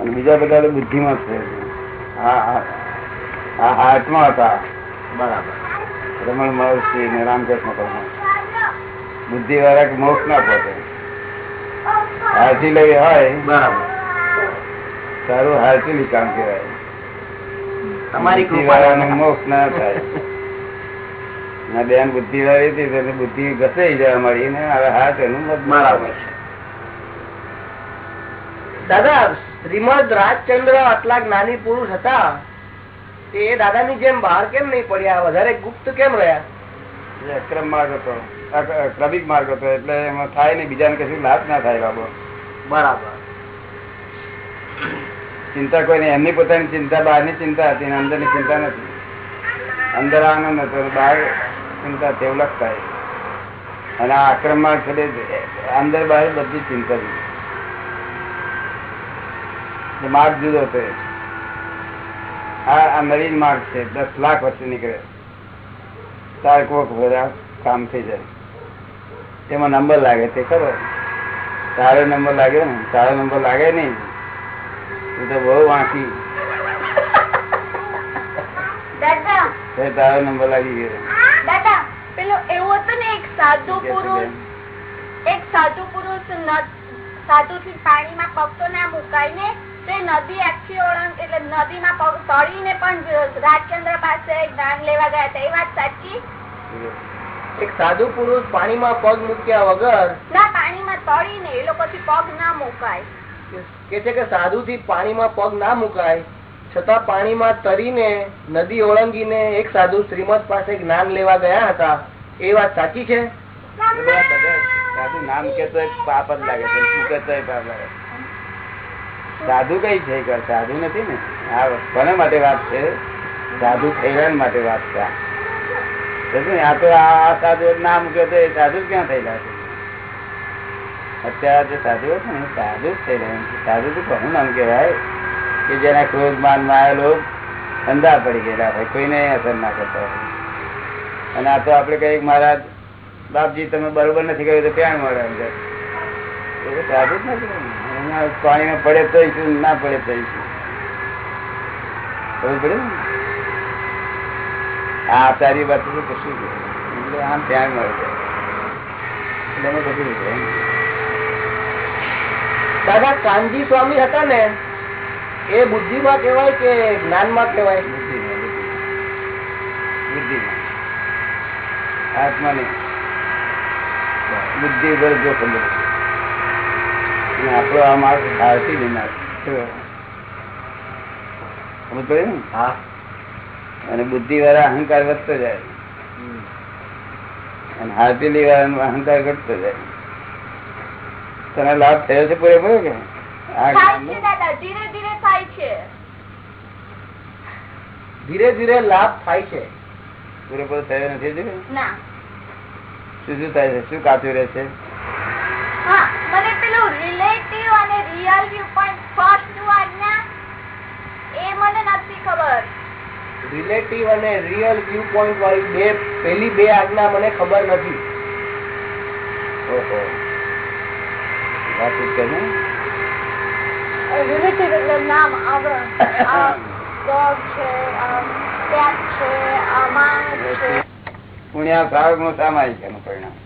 અને બીજા બધા બુદ્ધિમાં છે. આ હાથમાં હતા. બરાબર. રમણ મહર્ષિ ને રામકૃષ્ણ પરમહંસ બુદ્ધિ વાળા મોક્ષ ના પોતે. હાથી લઈ હોય. બરાબર. સારું હાર્ટીલી કામ કહેવાય. તમારી કૃપા. મોક્ષ ના થાય. ના બેન બુદ્ધિ વાળી હતી બુદ્ધિ ઘસાઈ જાય અમારી ને હાથ એનું બરાબર. દાદા શ્રીમદ રાજચંદ્ર આટલા જ્ઞાની પુરુષ હતા. એ દાદા ની જેમ બહાર કેમ નહીં પડ્યા? વધારે ગુપ્ત કેમ રહ્યા? અક્રમ માર્ગ હતો. ક્રમિક માર્ગ હતો. એટલે એમાં થાય ને બીજાને કશું લાભ ના થાય બાબો. બરાબર. ચિંતા કોઈ નહીં એમની પોતાની ચિંતા બહારની ચિંતા હતી અંદરની ચિંતા નથી. અંદર આનંદ હતો બહાર ચિંતા તેવલક થાય. અને આ આક્રમ માર્ગ છે અંદર બહાર બધી ચિંતા એ માર્ગ જુદો છે. આ નવીન માર્ગ છે. દસ લાખ વર્ષે નીકળે. તાર કોક કામ થઈ જાય. એમાં નંબર લાગે તે ખરો. તારો નંબર લાગ્યો ને? તારો નંબર લાગે નહીં. તું તો બહુ વાંકી. તારો નંબર લાગી ગયો. પેલો એવું હતું ને એક સાધુ પુરુષ? એક સાધુ પુરુષ સાધુ થી પાણીમાં પગ તો ના મુકાય ને તે નદી આખી ઓળંગ એટલે નદીમાં પગ તળીને પણ રાજચંદ્ર પાસે જ્ઞાન લેવા ગયા હતા. એ વાત સાચી? એક સાધુ પુરુષ પાણીમાં પગ મૂક્યા વગર ના પાણીમાં તળીને એ લોકોથી પગ ના મુકાય. કે છે કે સાધુ થી પાણીમાં પગ ના મુકાય છતાં પાણીમાં તરીને નદી ઓળંગીને એક સાધુ શ્રીમદ પાસે જ્ઞાન લેવા ગયા હતા. એ વાત સાચી છે? સાધુ નામ કેતો પાપ જ લાગે છે. શું કેતો પાપ લાગે સાધુ કઈ છે? સાધુ નથી ને? આ કોના માટે વાત છે? સાધુ થયેલા માટે વાત છે આ. ને? તો આ સાધુ નામ કેતો એ સાધુ ક્યાં થયેલા છે? અત્યારે જે સાધુઓ છે ને સાધુ જ થયેલા. સાધુ તો કોનું નામ કહેવાય? કે જેના ક્રોધ માનમાં આવેલો અંધા પડી ગયેલા હોય. કોઈને અસર ના કરતા હોય. અને આ તો આપડે કહીએ મહારાજ, બાપજી, તમે બરોબર નથી કહ્યું તો ક્યાં મળે અંદર? સાધુ જ નથી એમાં પડે તો ના પડે તો શું ખબર પડે આ આચાર્ય વાત તો કશું એટલે આમ ધ્યાન મળે છે. એટલે કશું દાદા કાનજી સ્વામી હતા ને એ બુદ્ધિમાં કેવાય કે જ્ઞાનમાં કેવાય બુદ્ધિ બુદ્ધિમાં. આત્મા નહીં બુદ્ધિ ઉપર જો બધું. અને આપણો આ માર્ગ ભારતી લેનાર. સમજ ને? હા. અને બુદ્ધિ વાળા અહંકાર વધતો જાય. અને હાર્ટેલી વાળાનો અહંકાર ઘટતો જાય. તને લાભ થયો છે પૂરેપૂરો કે? આ થાય જ્ઞાનનો? છે દાદા ધીરે ધીરે થાય છે. ધીરે ધીરે લાભ થાય છે. પૂરેપૂરો થયો નથી શું શું થાય છે? શું કાચું રહે છે હા મને પેલું રિલેટિવ અને રિયલ પણ ફર્સ્ટ આજ્ઞા એ મને નથી ખબર. રિલેટિવ અને રિયલ વ્યૂ પોઈન્ટ વાળી બે પેલી બે આજ્ઞા મને ખબર નથી. ઓહો. વાતું કરીને રિલેટિવ એટલે નામ પુણ્યા નું સામાયિક એનું પરિણામ.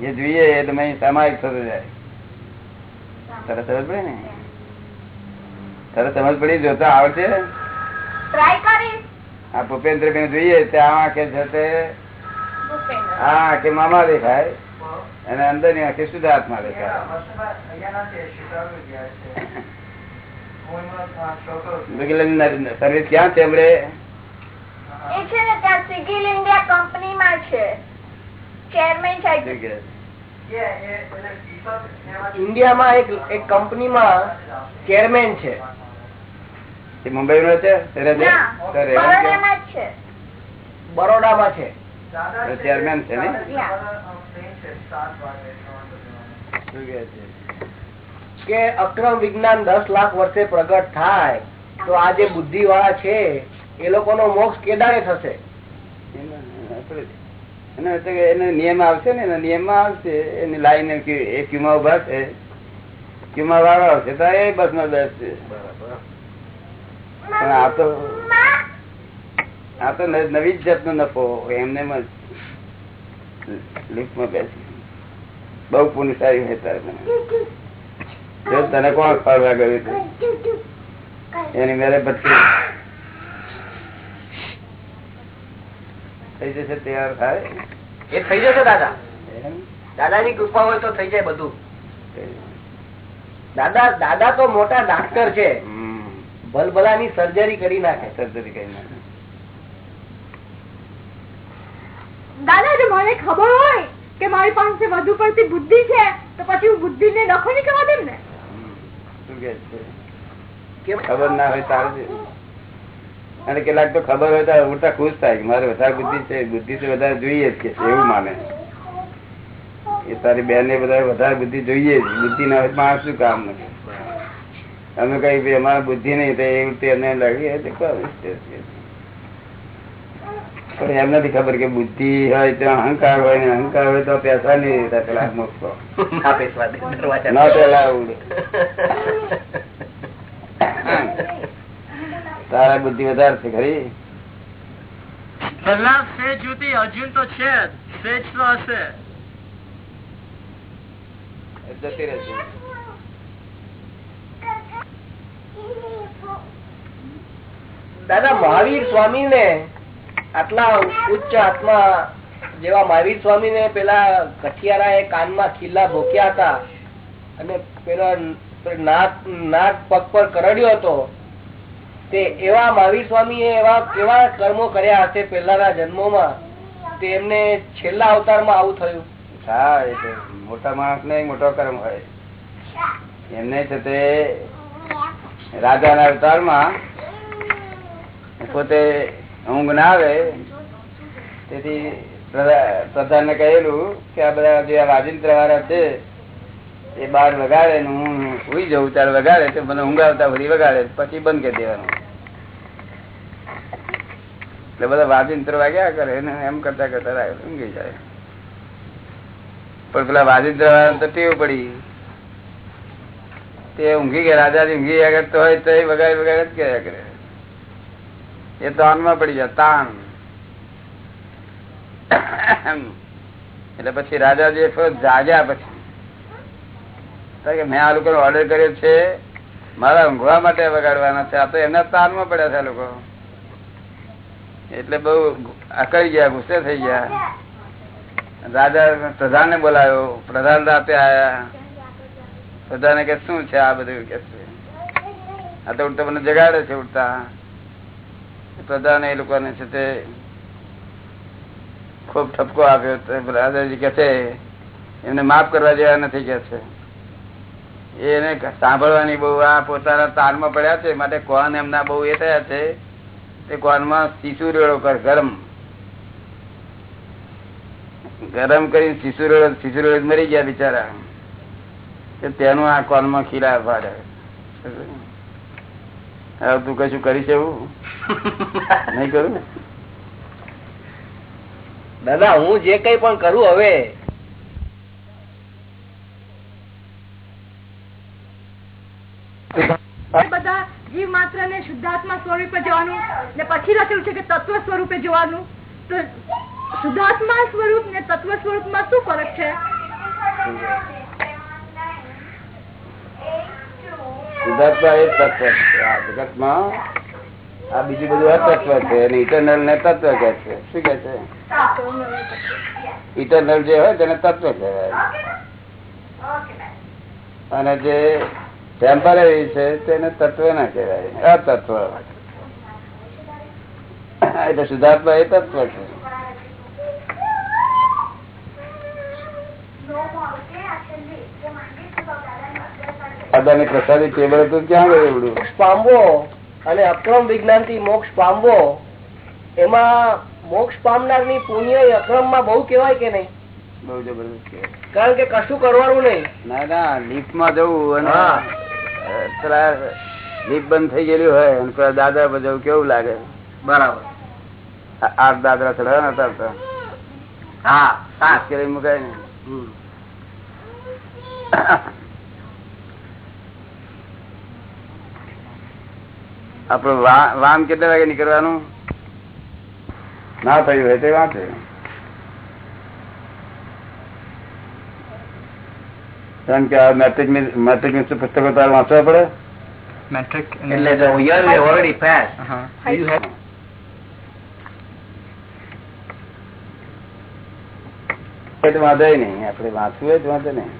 જે જોઈએ એ તમે સામાયિક થતું જાય. તરત સમજ પડે ને? તરત સમજ પડી જોતા આવડશે? ટ્રાય કરીશ. આ ભૂપેન્દ્ર બેન જોઈએ ત્યાં આંખે છે તે. ભૂપેન્દ્ર. આ આંખે મામા દેખાય. અને અંદરની આંખે શુદ્ધાત્મા દેખાય. સર્વિસ ક્યાં છે હમણે એ છે ને ત્યાં સિગિલ ઇન્ડિયા કંપનીમાં છે. ચેરમેન છે? ઇન્ડિયામાં એક એક કંપનીમાં ચેરમેન છે. એ મુંબઈ નો છે? બરોડામાં છે. ચેરમેન છે ને? કે અક્રમ વિજ્ઞાન દસ લાખ વર્ષે પ્રગટ થાય તો આ જે બુદ્ધિ વાળા છે એ લોકોનો મોક્ષ કેદારે થશે. એનો એને નિયમ આવશે ને એના નિયમમાં આવશે. એની લાઈન એ ક્યુમાં ઊભા છે. ક્યુમાં વાળો આવશે તો એ બસમાં બેસશે પણ આ તો આ તો નવી જ જાતનો નફો એમને લિફ્ટમાં બેસી. બહુ પુણ્યશાળી તને જો તને કોણ ફરવા ગયું એની મેરે પછી થઈ જશે તૈયાર થાય એ થઈ જશે દાદા? દાદાની કૃપા હોય તો થઈ જાય બધું દાદા દાદા તો મોટા ડાક્ટર છે. ભલભલાની સર્જરી કરી નાખે સર્જરી કરી નાખે. દાદા જો મને ખબર હોય કે મારી પાસે વધુ પડતી બુદ્ધિ છે તો પછી હું બુદ્ધિ ને નખો નહીં કરવા દેમ ને શું કે કેમ? ખબર ના હોય તારે. અને કેટલાક તો ખબર હોય તો ઉડતા ખુશ થાય કે મારે વધારે બુદ્ધિ છે બુદ્ધિ તો વધારે જોઈએ જ કે એવું માને. એ તારી બેન ને બધા વધારે બુદ્ધિ જોઈએ જ. બુદ્ધિ ના હોય માણસ શું કામ નથી અમે કઈ ભાઈ અમારે બુદ્ધિ નહીં તો એવું એમને લાગી. પણ એમ નથી ખબર કે બુદ્ધિ હોય તો અહંકાર હોય ને અહંકાર હોય તો પૈસા નહીં રહેતા પેલા મોક્ષો ના પેલા ઉડે. તારા બુદ્ધિ વધારે છે ખરી? પેલા સેજ જુદી અર્જુન તો છે સેજ તો હશે. જતી રહેશે દાદા મહાવીર સ્વામી ને આટલા ઉચ્ચ આત્મા જેવા મહાવીર સ્વામી ને પેલા કઠિયારા એ કાનમાં ખીલ્લા ભોક્યા હતા. અને પેલા નાક નાક પગ પર કરડ્યો હતો. તે એવા મહાવીર સ્વામી એવા કેવા કર્મો કર્યા હશે પેલાના જન્મોમાં, તેમને છેલ્લા અવતારમાં આવું થયું. હા, એ તો મોટા માણસ ને મોટો કર્મ હોય. એમને છે તે રાજાના અવતારમાં પોતે ઊંઘ ના આવે. તેથી પ્રધાન ને કહેલું કે આ બધા જે વાજિંત્ર વાળા છે, એ બાર વગાડે હું સુઈ જવું ત્યારે વગાડે, તો મને ઊંઘ આવતા સુધી વગાડે, પછી બંધ કરી દેવાનું. એટલે બધા વાજિંત્ર વાગ્યા કરે ને એમ કરતા કરતા ઊંઘી જાય. પણ પેલા વાજિંત્ર તો ટેવ પડી. તે ઊંઘી ગયા, રાજાજી ઊંઘી ગયા કરતો હોય તો એ વગાડ વગાડ જ ગયા કરે. એ તાનમાં પડી જાય તાન એટલે પછી રાજાજી જાગ્યા પછી. કે મેં આ લોકો ઓર્ડર કર્યો છે, મારા ઊંઘવા માટે વગાડવાના છે, આ તો એમના તાનમાં પડ્યા છે આ લોકો. એટલે બહુ અકળી ગયા, ગુસ્સે થઈ ગયા? રાજા પ્રધાન ને બોલાયો, પ્રધાન રાતે આયા. પ્રધાને કે શું છે આ બધું? કે છે આ તો ઉડતા મને જગાડે છે ઉડતા. પ્રધાન એ લોકોને છે તે ખૂબ ઠપકો આપ્યો. રાજાજી કે છે, એમને માફ કરવા જેવા નથી કે છે. એને સાંભળવાની બહુ આ પોતાના તારમાં પડ્યા છે, માટે કોણ એમના બહુ એ થયા છે? કોનમાં શીશુ રેડો કર, ગરમ. ગરમ કરી શીશુ રેડો શીશુ રેડો મરી ગયા બિચારા. તેનું આ કોનમાં ખીરા પાડે. હવે તું કશું કરીશ એવું? નહીં કરું દાદા, હું જે કઈ પણ કરું હવે બધા જીવ માત્ર ને શુદ્ધાત્મા સ્વરૂપે જોવાનું ને પછી લખેલું છે કે તત્વ સ્વરૂપે જોવાનું. તો શુદ્ધાત્મા સ્વરૂપ ને તત્વ સ્વરૂપમાં શું ફરક છે? આ બીજું બધું અતત્વ છે અને ઇટરનલ ને તત્વ કે છે. શું કે છે? ઇટરનલ જે હોય તેને તત્વ કહેવાય. અને જે ટેમ્પરરી છે તેને તત્વ ના કહેવાય. અતત્વ. એટલે શુદ્ધાત્મા એ તત્વ છે. અદાની પ્રસાદી ટેબલ હતું ક્યાં ગયું એવડું? પામવો અને અક્રમ વિજ્ઞાનથી મોક્ષ પામવો એમાં મોક્ષ પામનારની પુણ્ય એ અક્રમમાં બહુ કેવાય કે નહીં? બહુ જબરદસ્ત કારણ કે કશું કરવાનું નહીં. ના ના લીફ્ટમાં જવું અને પેલા થઈ ગયેલી હોય અને પેલા કેવું લાગે? બરાબર. આઠ દાદરા ચડાવ્યા નતા તો. મુકાય ને. આપડે વામ કેટલા વાગે નીકળવાનું? ના થયું હોય તે વાંચે. કારણ કે આ મેટ્રિક મેટ્રિક પુસ્તકો તારે વાંચવા પડે. એટલે એ તો વાંધો નહીં. આપડે વાંચવું હોય તો વાંધો નહીં.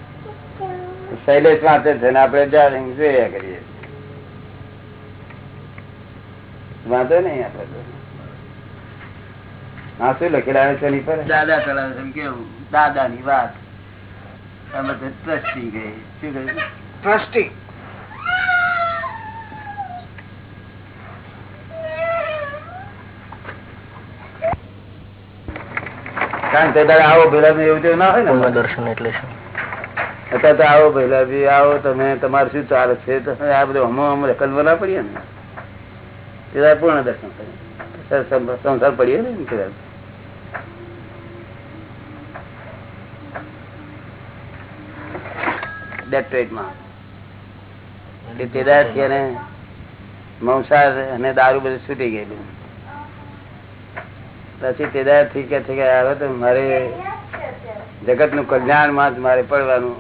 શૈલેષ વાંચે છે ને આપડે જા- જોયા કરીએ વાંધો નહીં આપડે તો. હા શું લખેલા આવે છે પર દાદા ચલાવે છે કેવું દાદા ની વાત. આ ટ્રસ્ટી ગઈ શું કહ્યું trustee. કારણ કે તારે આવો ભેલા બી એવું જેવું ના હોય ને દર્શન એટલે અત્યારે તો આવો ભેલા બી આવો તમે તમારે શું ચાલે છે? તમે આ બધું હમો હમ કલ્પના ના પડીએ ને? તે પૂર્ણ દર્શન કરીએ. સંસાર પડીએ ને તેદારથી અને મંસાર અને દારૂ બધું છૂટી ગયેલું. પછી તેદારથી કે છે કે હવે તો મારે જગતનું કલ્યાણમાં જ મારે પડવાનું.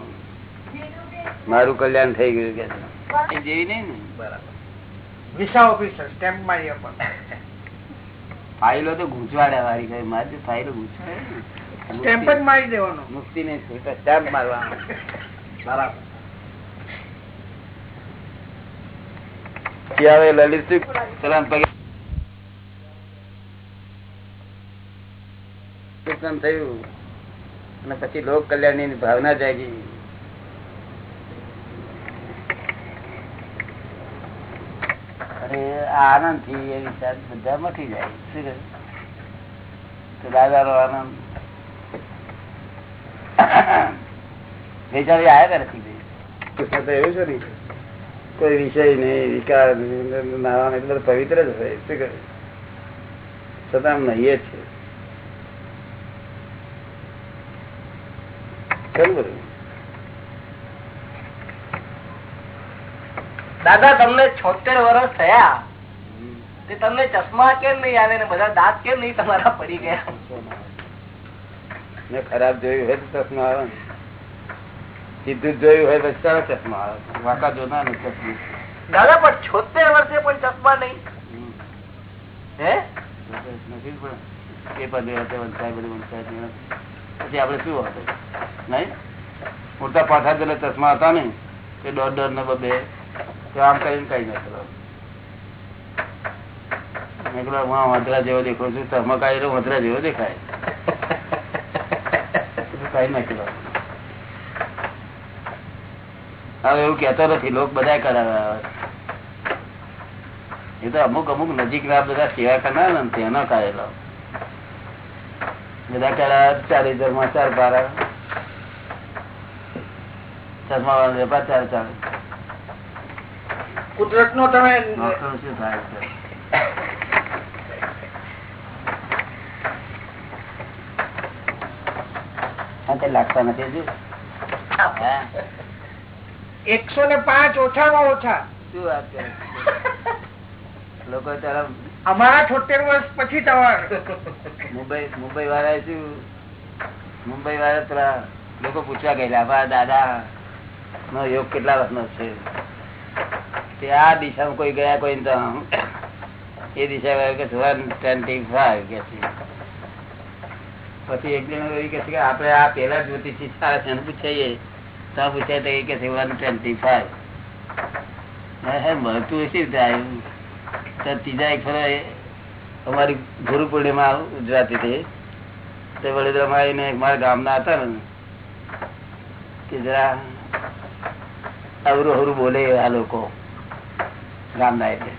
મારું કલ્યાણ થઈ ગયું કે જેવી નહીં ને? વિસા ઓફિસર સ્ટેમ્પ મારી ફાઇલો તો ગૂંચવાડ્યા વાળી કઈ મારી ફાઇલો ગૂંચવાડે સ્ટેમ્પ જ મારી દેવાનો. મુક્તિ નહીં સ્ટેમ્પ મારવાનો. બરાબર. લલિત થયું. અને પછી લોક કલ્યાણની ભાવના જાગી. આનંદથી એ વિચાર બધા મટી જાય. શું? તો દાદાનો આનંદ. વિચારી આયા કરે નથી એવું છે ને કોઈ વિષય નહીં વિકાર નાવાનું એટલે બધું પવિત્ર જ હોય શું કરે? છતાં આમ નહીએ જ છે. ખરું બધું? દાદા તમને છોતેર વર્ષ થયા. તમને ચશ્મા કેમ નહીં આવે ને બધા દાંત કેમ નહીં તમારા પડી ગયા? મેં ખરાબ જોયું હોય ચશ્મા આવે ને સીધું જોયું હોય તો ચાલો ચશ્મા. આવે વાંકા જોનાર ને ચશ્મા. દાદા પણ છોતેર વર્ષે પણ ચશ્મા નહીં. હે? નથી પણ એ પદે હતો વંચાય બધું વંચાય પછી આપડે શું હતું? નહીં? ઉડતા પાછા પેલા ચશ્મા હતા ને એ દોઢ દોઢ ને બબે તે આમ કરીને કઈ નથી મેં કીધું હું જેવો દેખો છું ચમકાયેલો વાંદરા જેવો દેખાય. કઈ નાખી દો હવે એવું કેતો નથી લોક બધા કરાવે એ તો અમુક અમુક નજીક ના બધા સેવા કરનાર ને તેનો કરેલો. બધા કરા ચાર હજારમાં ચાર બાર ચશ્મા વાળા વેપાર ચાર ચાર કુદરત નો તમે શું થાય છે? લાગતા નથી. એકસો ને પાંચ ઓછામાં ઓછા. શું વાત કરે લોકો તરફ અમારા છોતેર વર્ષ પછી તમારે. મુંબઈ મુંબઈ વાળા શું? મુંબઈ વાળા પેલા લોકો પૂછવા ગયેલા અમારા દાદા નો યોગ કેટલા વર્ષનો છે? તે આ દિશામાં કોઈ ગયા કોઈ તો એ દિશા કે વન ટ્વેન્ટી ફાઈવ કે છે. પછી એક જણ એવી કે છે કે આપણે આ પેલા જ્યોતિષી સારા છે પૂછાઈએ. તો પૂછાય તો કે છે વન ટ્વેન્ટી ફાઈવ હે મળતું હશે રીતે આવ્યું તો ત્રીજા એક ફરો અમારી ગુરુ પૂર્ણિમા ઉજવાતી હતી. તે વડોદરામાં આવીને મારા ગામના હતા ને કે જરા અવરું અવરું બોલે આ લોકો ગામના એટલે.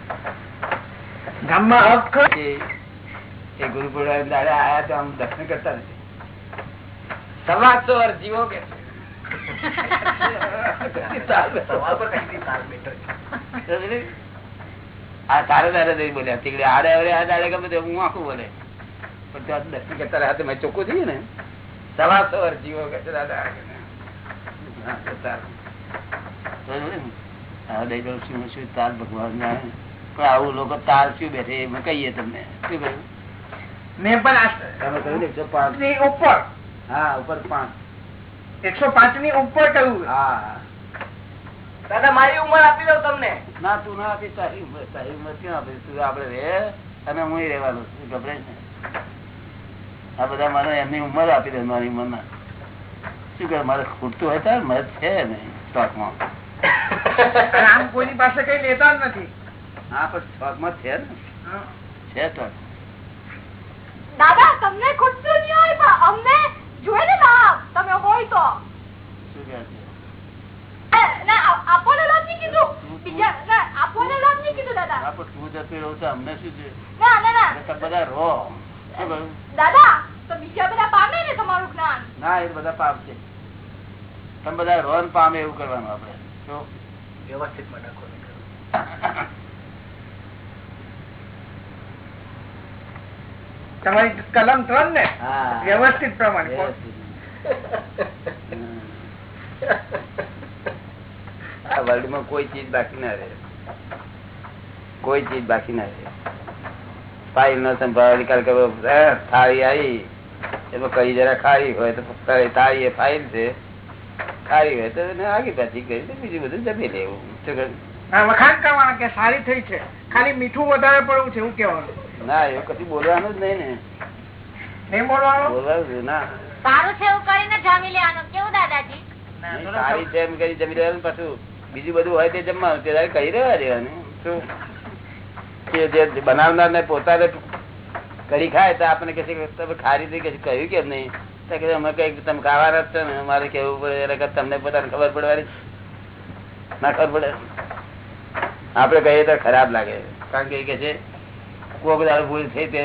ગામમાં હક એ ગુરુ પૂર્ણિમા દાડે આવ્યા તો આમ દર્શન કરતા નથી. સમાજસો વર્ષ જીવો કે આ તારે દાડે નહીં બોલ્યા તીકડે આડે અવડે આ દાડે ગમે તે હું આખું બોલે પણ ત્યાં દર્શન કરતા રહ્યા મેં ચોખ્ખું થયું ને જીવો કે દાદા શું તાર ભગવાન ના પણ આવું લોકો તાર શું બેઠે એમાં કહીએ તમને શું કહ્યું મેં પણ ઉપર. હા ઉપર પાંચ. એકસો પાંચની ઉપર કહ્યું દાદા મારી ઉંમર આપી દઉં તમને. ના તું ના આપી તારી ઉંમર તારી ઉંમર ક્યાં આપી? તું આપડે રે અને હું રહેવાનું છું ગભરે ને આ બધા મને એમની ઉંમર આપી દે મારી ઉંમર ના શું કરે મારે ખૂટતું હોય મારે મત છે નહીં સ્ટોકમાં. માં આમ કોઈની પાસે કઈ લેતા જ નથી. હા પણ સ્ટોકમાં છે ને. છે સ્ટોક. દાદા તમને ખૂટતું નહીં હોય પણ અમને જોઈએ ને લાભ તમે હોય તો. શું કહે છે? એ, ના, આ- આપોને લાભ નહીં કીધું. બીજા ના, લાભ નહીં કીધું દાદા. તું જતી રહું તો અમને શું છે? ના ના બધા રહો. દાદા તો બીજા બધા પામે ને તમારું જ્ઞાન? ના એ બધા છે તમે બધા રોન પામે એવું કરવાનું આપડે શું વ્યવસ્થિતમાં તમારી કલમ ત્રણ ને? વ્યવસ્થિત પ્રમાણે. આ વર્લ્ડમાં કોઈ ચીજ બાકી ના રહે. કોઈ ચીજ બાકી ના રહે. ફાઇલ નો નિકાલ કરવો થાળી આવી. એમાં કઈ જરા ખારી હોય તો થાળી એ ફાઇલ છે. ખારી હોય તો આગી પાછી કરી તો બીજું બધું જમી લેવું? વખાણ કરવાના કે સારી થઈ છે. ખાલી મીઠું વધારે પડવું છે એવું કેવાનું ના એવું કશું બોલવાનું જ નહીં ને. બોલવાનું? બોલવાનું ના. સારું છે એવું કરીને જમી લેવાનું. કેવું દાદાજી? સારી છે એમ કરી જમી લેવાનું પાછું. બીજું બધું હોય તે જમવાનું. તે કહી રહ્યા દેવાનું. શું? કે જે બનાવનાર ને પોતાને કરી ખાય તો આપણે કે તમે ખારી થઈ કહ્યું કેમ નહીં? કે અમે કઈ તમે ખાવાના જ છો ને. મારે કેવું પડે એટલે તમને પોતાને ખબર પડવાની. ના ખબર પડે. આપણે કહીએ તો ખરાબ લાગે. કારણ કે કે છે કોક દાડો ભૂલ થઈ તે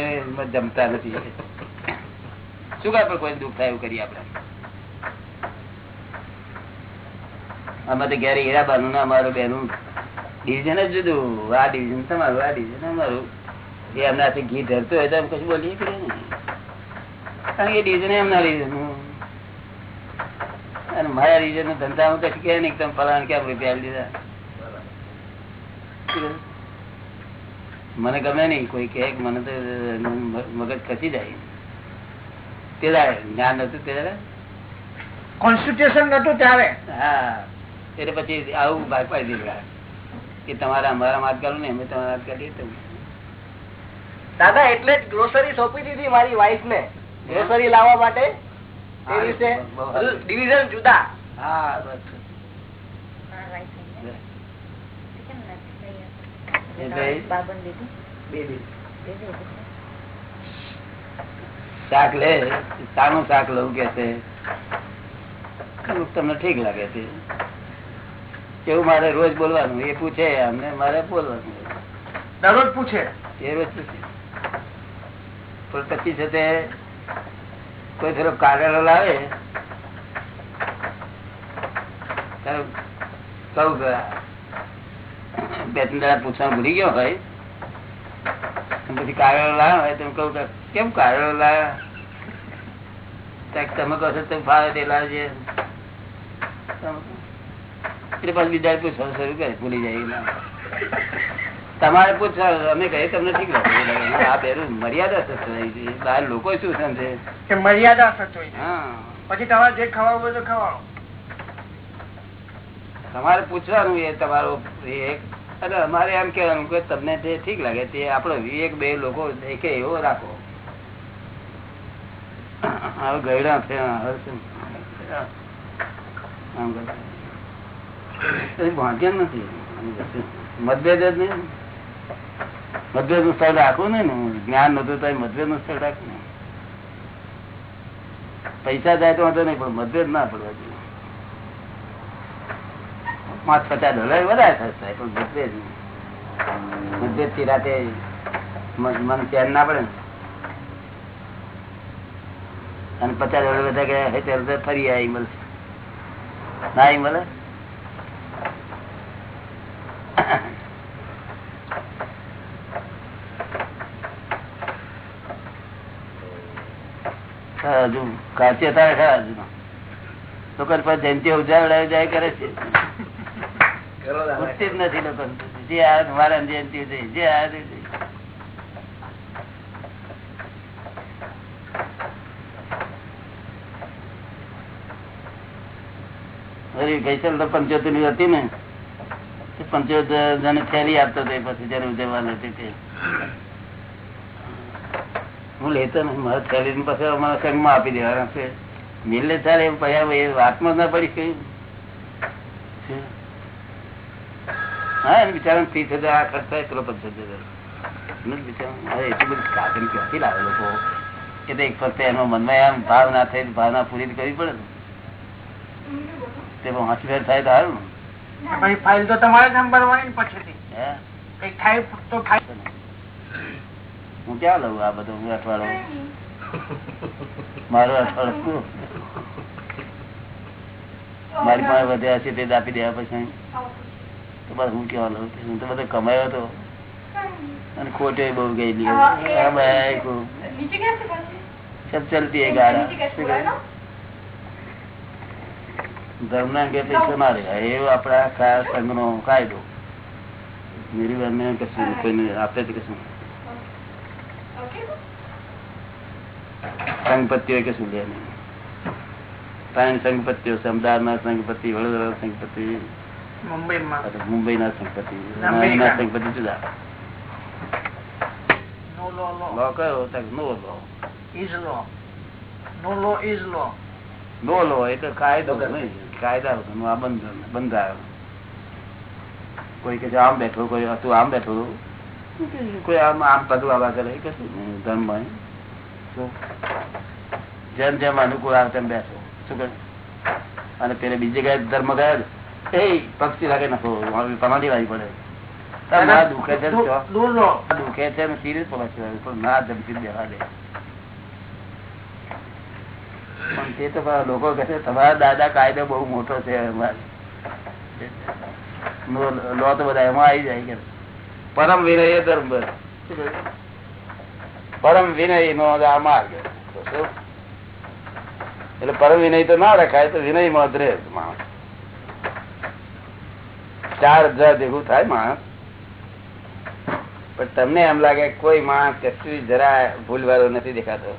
જમતા નથી. શું કાય પણ કોઈ દુઃખ થાય એવું કરીએ આપણે? અમે તો ઘેર હીરા બાનું ને અમારું બેનું ડિવિઝન જ જુદું. આ ડિવિઝન તમારું, આ ડિવિઝન અમારું. એ એમનાથી ઘી ધરતું હોય તો એમ કશું બોલીએ કરીએ કારણ કે ડિવિઝન એમના રિઝન અને મારા રિઝન ધંધા હું કશું કે નહીં તમે ફલાણ કેમ રૂપિયા લીધા મને ગમે નહીં. કોઈ કહે મને તો મગજ ખસી જાય. તે જ્ઞાન નતું તે કોન્સ્ટિટ્યુશન નતું ત્યારે. હા. એટલે પછી આવું ભાગ પાડી દીધા કે તમારા અમારા વાત કાઢો ને અમે તમારા વાત કરીએ તો. દાદા એટલે જ ગ્રોસરી સોંપી દીધી મારી વાઈફ ને. ગ્રોસરી લાવવા માટે. એ રીતે દિવસે ડિવિઝન જુદા. હા બસ એટલે શાક લે શાનું શાક લઉં કે છે? તમને ઠીક લાગે છે. કેવું મારે રોજ બોલવાનું? એ પૂછે અમને મારે બોલવાનું. દરરોજ પૂછે? એ રોજ પૂછે. પણ પછી છે તે કોઈ થોડો કાગળો લાવે. કઉ ગયા બે ત્રણ દાડા પૂછવાનું ભૂલી ગયો હોય. પછી કાગળ લાવ્યો હોય તો હું કહું કેમ કાગળ લાવ્યા? તમે કહો છો તમે ફાવે તે લાવજે. એટલે પછી બીજા પૂછવાનું શરૂ કરે ભૂલી જાય તમારે પૂછવાનું અમે કહીએ તમને ઠીક લાગે. આ બેરું મર્યાદા સચવાઈ બહાર લોકો શું સમજે? કે મર્યાદા સચવાઈ હા. પછી તમારે જે ખાવાનું હોય તો ખાવાનું તમારે પૂછવાનું એ તમારો વિવેક. અને અમારે એમ કેવાનું કે તમને જે ઠીક લાગે તે આપણો વિવેક બે લોકો દેખે એવો રાખો. હવે ગયડા ભાગ્ય નથી. મતભેદ જ નહીં. મતભેદનું સ્થળ રાખવું ને. જ્ઞાન નતું તો મતભેદનું સ્થળ રાખવું પૈસા જાય તો વાંધો નહીં, પણ મતભેદ ના પડવા જોઈએ. પાંચ પચાસ ડોલર વધારે થશે, પણ મતભેદ મતભેદથી રાતે મન ચેન ના પડે અને પચાસ ડોલર બધા ગયા હે ત્યારે ફરી આવી મળશે. ના આવી મળે? હજુ કાચે તારે હજુ લોકો જયંતિ ઉજાવડાય જાય કરે છે. જ નથી લોકો. જે આ મારા જયંતિ જે આ તે છે. વળી ગઈસલ તો પંચોતેરની હતી ને. પંચોતેર જણે ફેરી આપતો હતો પછી જયારે ઉજવવાની હતી તે. હું લેતો ને મારા થેલી પછી અમારા સંઘમાં આપી દેવાના છે. મિલે પછી એ વાતમાં ના પડી કયું હા બિચારા ત્રીસ હજાર આ ખર્ચ થાય પેલો પંચોતેર હજાર એનું જ બિચારું હવે એટલું બધું સાધન ક્યાંથી લાવે લોકો? એ તો એક ફક્ત એનો મનમાં એમ ભાવ ના ભાવના પૂરી કરવી પડે ને. તે પાંચ ફેર થાય તો સારું ને. ફાઇલ તો તમારે હે? કંઈક થાય તો હું ક્યાં લઉં આ બધું? હું અઠવાડો મારું અઠવાડું મારી પાસે વધ્યા છે તે આપી દેવા પછી. તો બસ હું લઉં હું તો બધો કમાયો હતો. અને ખોટે બહુ ગયેલી સબ ચલતી ગાડા. ધર્મ ના અંગે પૈસા ના રહ્યા એ આપડા સંઘ નો કાયદો. કશું કોઈને આપે જ કશું. સંગપત્તિઓ કશું લે નહીં. ત્રણ સંગપત્તિઓ અમદાવાદના સંગપતિ વડોદરા સંગપતિ મુંબઈમાં. મુંબઈના સંપત્તિ. ના સંપત્તિ જુદા લો લો લો કયો? નો લો is law no law is લો નો લો એટલે કાયદો નહીં. કાયદા વગરનું આ બંધ બંધાયો. કોઈ કે છે આમ બેઠો કોઈ તું આમ બેઠો. કોઈ આમ આમ આવા કરે? કશું ધર્મ જેમ જેમ અનુકૂળ આવે તેમ બેઠો શું કહે અને પેલે બીજે જગ્યાએ ધર્મ ગયા એ પક્ષી લાગે નખો તમારી વાળી પડે. દુખે છે ને ચો- લો લો દુખે છે સિરિયસ પમાડી પણ ના ધમકી દેવા દે. પણ તે તો લોકો કહે છે તમારા દાદા કાયદો બહુ મોટો છે લો- તો બધા એમાં આવી જાય કે. પરમ વિનય ધર્મ? પરમ વિનય નો આ માર્ગ એટલે પરમ વિનય તો ના રખાય તો વિનયમાં માણસ. ચાર હજાર ભેગું થાય માણસ. પણ તમને એમ લાગે કોઈ માણસ કશું જરા ભૂલવાળો નથી દેખાતો.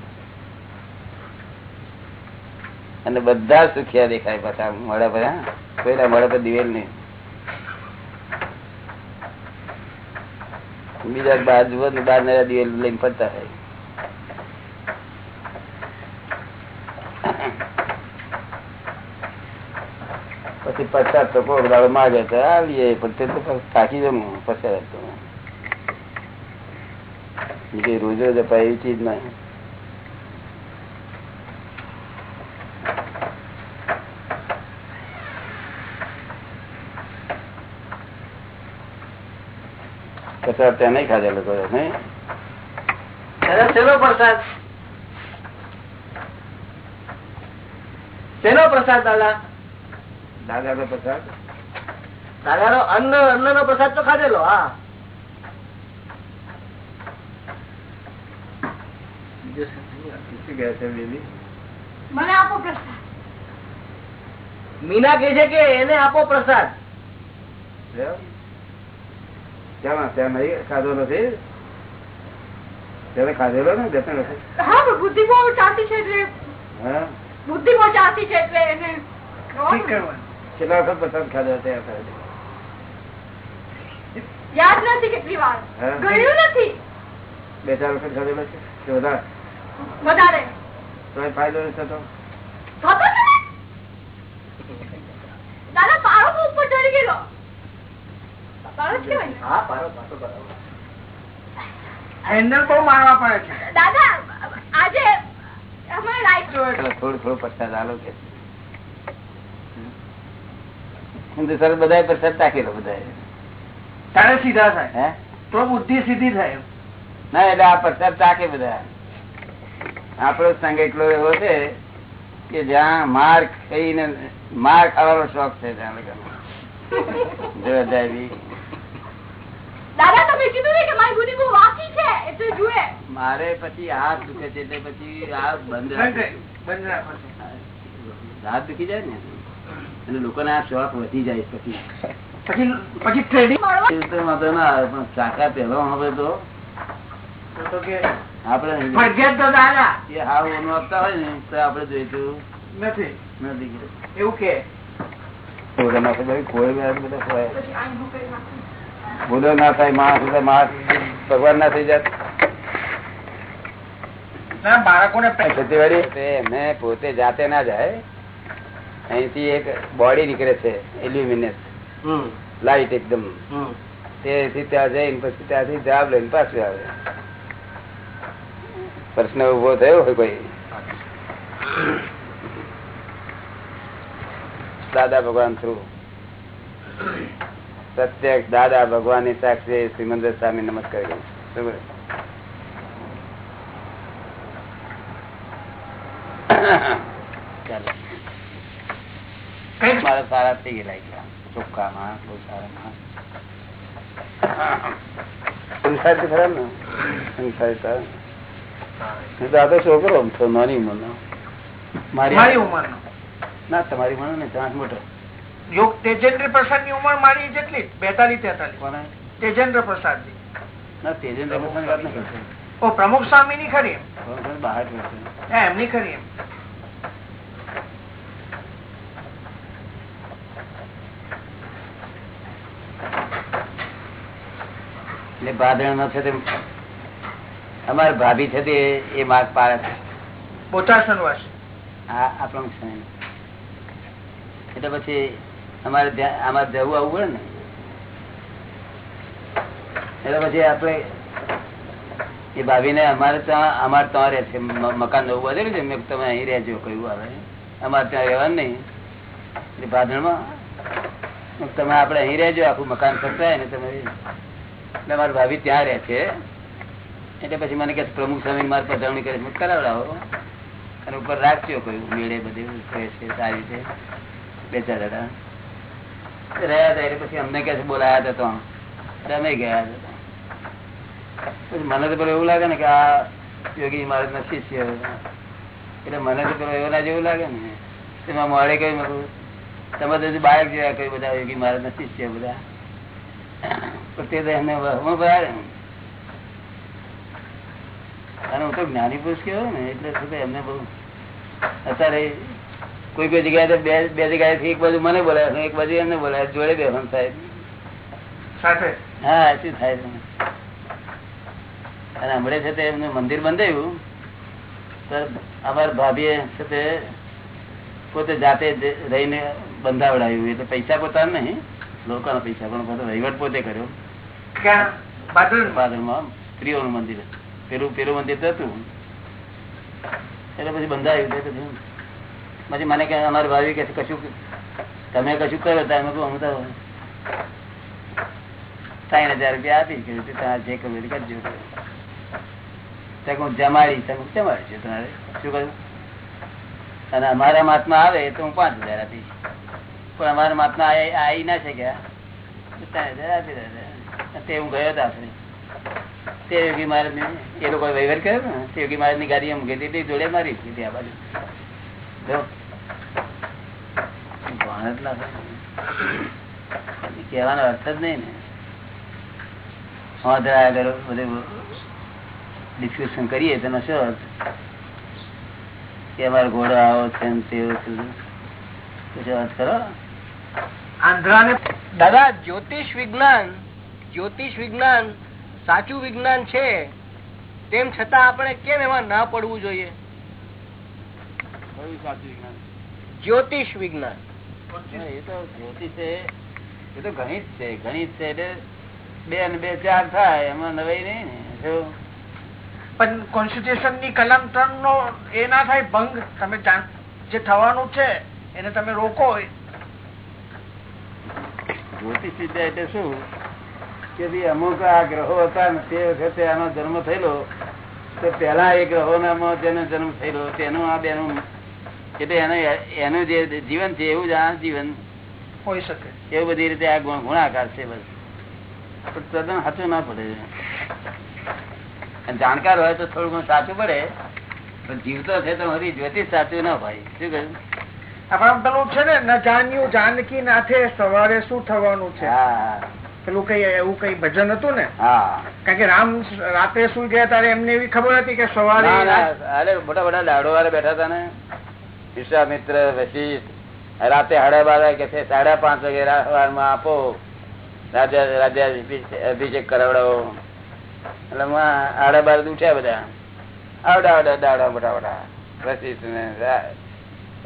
અને બધા સુખિયા દેખાય પાછા મળે પર? કોઈના મળે પર દિવેલ નહીં. બીજા બાર જુઓ ને બાર નવા દિવેલ લઈને ફરતા હોય. પછી પચાસ તો કોક દાડો માગે તો આવીએ પણ તે તો થાકી જવું પચાસ તો. બીજી રોજ રોજ અપાય એવી ચીજ નહીં કચરા ત્યાં નહીં ખાધેલો લોકો, નહીં? પ્રસાદ? પ્રસાદ દાદા? દાદા તો પ્રસાદ? દાદા નો અન્ન અન્ન નો પ્રસાદ તો ખાધેલો હા. છે બેબી? મને આપો પ્રસાદ. મીના કે છે કે એને આપો પ્રસાદ. એમ? ત્યાં ત્યાં નહીં ખાધો નથી? ત્યારે ખાધેલો ને જતા હા બુદ્ધિ બહુ ચાલતી છે એટલે હા? બુદ્ધિ બહુ ચાલતી છે એટલે એને કેટલા વખત પ્રસાદ ખાધો ત્યાં ખાધો? યાદ નથી કેટલી વાર હા. ગયું નથી બે ચાર વખત ખાધેલો છે કે વધારે વધારે તોય ફાયદો નથી થતો થતો છે ને? દાદા પારો તો ઉપર ચડી ગયેલો પારો જ કહેવાય ને? હા પારો પારો બરાબર હેન્ડલ બહુ મારવા પડે છે દાદા આજે અમારે રાઈટ ચલો થોડું થોડું પ્રસાદ આલો કે હિન્દુસ્તાન બધા પ્રસાદ તાકેલો બધા તારે સીધા થાય. હે? તો બુદ્ધિ સીધી થાય ના એટલે આ પ્રસાદ તાકે બધા. આપણો સંઘ એટલો એવો છે કે જ્યાં માર ખાઈને માર ખાવાનો શોખ છે ત્યાં લોકોને. જો અજાયબી. દાદા તમે કીધું ને કે મારી બુદ્ધિ બહુ વાંકી છે એટલે જુએ. મારે પછી હાથ દુખે છે એટલે પછી આ બંધ બંધ હાથ દુખી જાય ને? એટલે લોકોને શોખ વધી જાય પછી. પછી પછી ટ્રેડિંગ વાંધો ના આવે પણ ચાકા પહેલો હવે તો. આપડે ઓનું આપતા હોય ને તો આપડે જોઈતું નથી. નથી એવું કે? ભૂલો ના થાય ના માણસ માણસ. ભગવાન ના થઈ જાય ના બાળકોને ખેતીવાડી? પોતે જાતે ના જાય. અહીંથી એક બોડી નીકળે છે એલ્યુમિનસ લાઈટ એકદમ. તેથી ત્યાં જઈને પછી ત્યાંથી જવાબ લઈને પાછું આવે. પ્રશ્ન ઊભો થયો હોય કોઈ? દાદા ભગવાન થ્રુ. પ્રત્યક્ષ દાદા ભગવાનની સાક્ષી શ્રીમંદર સ્વામી નમસ્કાર કરું ચાલો. મારા સારા થઈ ગયેલા ચોખ્ખામાં બહુ સારા છોકરો નાની મારી મારી ઉંમરનો. ના તમારી ઉંમર ને ચાંસ મોટો. યોગ તેજેન્દ્ર પ્રસાદની ઉંમર મારી જેટલી બેતાલીસ તેતાલીસ. તેજેન્દ્ર પ્રસાદની ના તેજેન્દ્ર પ્રસંગ વાત પ્રમુખ સ્વામી ની ખરી એમ. બહાર એમની ખરી એમ. ભાદરણ છે તે અમારે ભાભી છે તે એ માર્ગ પાડે છે. બોચાસન વાસ આ આ છે એટલે પછી અમારે ત્યાં આમાં જવું આવવું પડે ને. એટલે પછી આપણે એ ભાભીને અમારે ત્યાં અમારે ત્યાં રહે છે. મકાન નવું બધેલું છે મેં તમે અહીં રહેજો કયું આવે. અમારે ત્યાં રહેવાનું નહીં. એટલે ભાદણમાં તમે આપણે અહીં રહેજો આખું મકાન સર્જાય ને તમે. મારી ભાભી ત્યાં રહે છે. એટલે પછી મને કે પ્રમુખ સ્વામી મારી પધરાવણી કરે છે. કરાવડાવો. અને ઉપર રાખજો કયું મેળે બધું કહે છે સારી રીતે. બે ચાર હતા રહ્યા હતા એટલે પછી અમને કે બોલાયા હતા તો. એટલે અમે ગયા હતા. પછી મને તો પેલું એવું લાગે ને કે આ યોગી મારા ના શિષ્ય એટલે મને તો પેલો એવા જેવું લાગે ને. એમાં મળે કહ્યું મેં કીધું, તમે તો બાળક જેવા કહ્યું બધા યોગી મારા ના શિષ્ય બધા. તે વહમાં ભરાવે અને હું તો જ્ઞાની પુરુષ કેવો ને એટલે શું એમને બહુ અત્યારે કોઈ કોઈ જગ્યાએ બે બે જગ્યાએથી એક બાજુ મને બોલાવે એક બાજુ એમને બોલાવે જોડે બેસવાનું થાય. હા શું થાય અને હમણાં છે તે એમનું મંદિર બંધાયું અમારા ભાભીએ છે તે પોતે જાતે રહીને બંધાવડાવ્યું એટલે પૈસા પોતાના નહીં લોકોના પૈસા પણ પોતે વહીવટ પોતે કર્યો. સ્ત્રીઓનું મંદિર. પેલું પેલું મંદિર હતું. એટલે પછી બંધાયું પછી મને કે અમારે ભાવી કે કશું તમે કશું કરો તો અમે કહું, અમે તો હજાર રૂપિયા આપી કે તમારે જે કરવું કરજો. હું જમાડી તમે જમાડજો તમારે શું કહ્યું? અને અમારા માથમાં આવે તો હું પાંચ હજાર આપીશ. પણ અમારા માથમાં આવી ના શક્યા ત્રણ હજાર આપી દીધા તે હું ગયો હતો આપણે. તે યોગી મહારાજ એ લોકો વહીવટ કર્યો ને, તે યોગી મહારાજની ગાડી મૂકી હતી તે જોડે મારી હતી આ બાજુ. કહેવાનો અર્થ જ નહીં ને. વાંધા આગળ બધું ડિસ્કશન કરીએ, તેનો શું અર્થ? કે અમારો ઘોડો આવો છે તેવો અર્થ કરો? દાદા, જ્યોતિષ વિજ્ઞાન જ્યોતિષ વિજ્ઞાન સાચું વિજ્ઞાન છે તેમ છતાં આપણે કેમ એમાં ના પડવું જોઈએ? જ્યોતિષ વિજ્ઞાન. એ તો જ્યોતિષ એ તો ગણિત છે. ગણિત છે એટલે બે ને બે ચાર થાય એમાં નવાઈ નહીં ને જો. પણ કોન્સ્ટિટ્યુશનની કલમ ત્રણ નો એ ના થાય ભંગ. તમે જે થવાનું છે એને તમે રોકો. જ્યોતિષ વિદ્યા એટલે શું? કે ભાઈ અમુક આ ગ્રહો હતા ને તે વખતે આનો જન્મ થયેલો. તો પેલા એ ગ્રહો જેનો જન્મ થયેલો તેનું આ બેનું એટલે એનો એનું જે જીવન છે એવું જ આ જીવન હોઈ શકે. એવું બધી રીતે આ ગુણાકાર છે બસ. તદ્દન સાચું ના પડે. જાણકાર હોય તો થોડું ઘણું સાચું પડે પણ જીવતો છે તો હરી જ્યોતિષ સાચું ના ભાઈ શું કહ્યું? આપણા પેલું છે ને ન જાણ્યું જાનકી નાથે સવારે શું થવાનું છે? હા. પેલું કઈ એવું કઈ ભજન હતું ને? કારણ કે રામ રાત્રે સુઈ ગયા તારે એમને એવી ખબર હતી કે સવારે અરે મોટા મોટા દાડો વાળા બેઠા હતા ને. વિશ્વામિત્ર વશિષ્ઠ રાતે સાડા બાર કે છે સાડા પાંચ વાગે સવારમાં આપો. રાજા રાજા અભિષેક- કરાવડાવો. એટલે સાડા બાર ઉઠ્યા બધા. આવડા આવડા દાડા મોટા મોટા. વશિષ્ઠ ને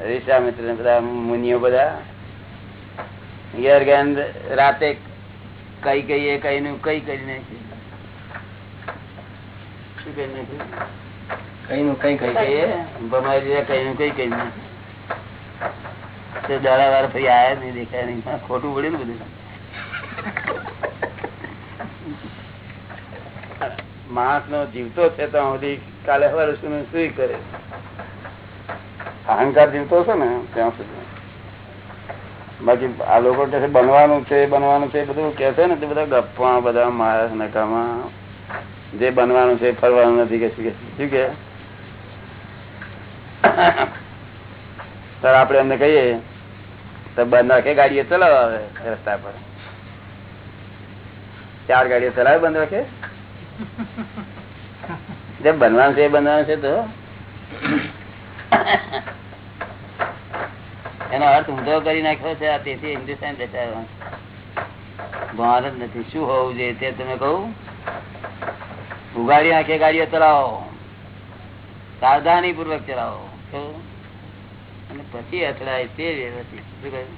વિશ્વામિત્ર ને બધા મુનિઓ બધા. ગયા રાતે કઈ કઈ એ કઈ નું કઈ કરી નાખ્યું કઈ નું, કઈ કઈ કઈ ભમાઈ કઈ નું, કઈ કઈ વાર આયા નહીં, દેખાય નહીં. ખોટું પડ્યું ને બધું. માણસ નો જીવતો છે તો સુધી કાલે સવારે શું કરે. અહંકાર જીવતો છે ને, ત્યાં સુધી. બાકી આ લોકો કે બનવાનું છે બનવાનું છે બધું કે છે ને, તે બધા ગપ્પા, બધા માણસ નકામા. જે બનવાનું છે ફરવાનું નથી, કે શું કે સર આપડે એમને કહીએ, તો બંધ રાખે ગાડીઓ ચલાવ રસ્તા પર. ચાર ગાડીઓ ચલાવે બંધ રાખે? જે બનવાનું છે, એ બનવાનું છે તો. એનો અર્થ ઊંધો કરી નાખ્યો છે તેથી હિન્દુસ્તાન બચાવવા ભાર જ નથી. શું હોવું જોઈએ તે તમે કહું? ઉગાડી નાખે ગાડીઓ ચલાવો. સાવધાની પૂર્વક ચલાવો અને પછી અથડાય તે વ્યવસ્થિત. શું કહ્યું?